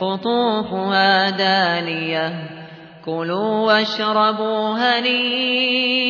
قطوفها دانية. كلوا واشربوا هنيئا.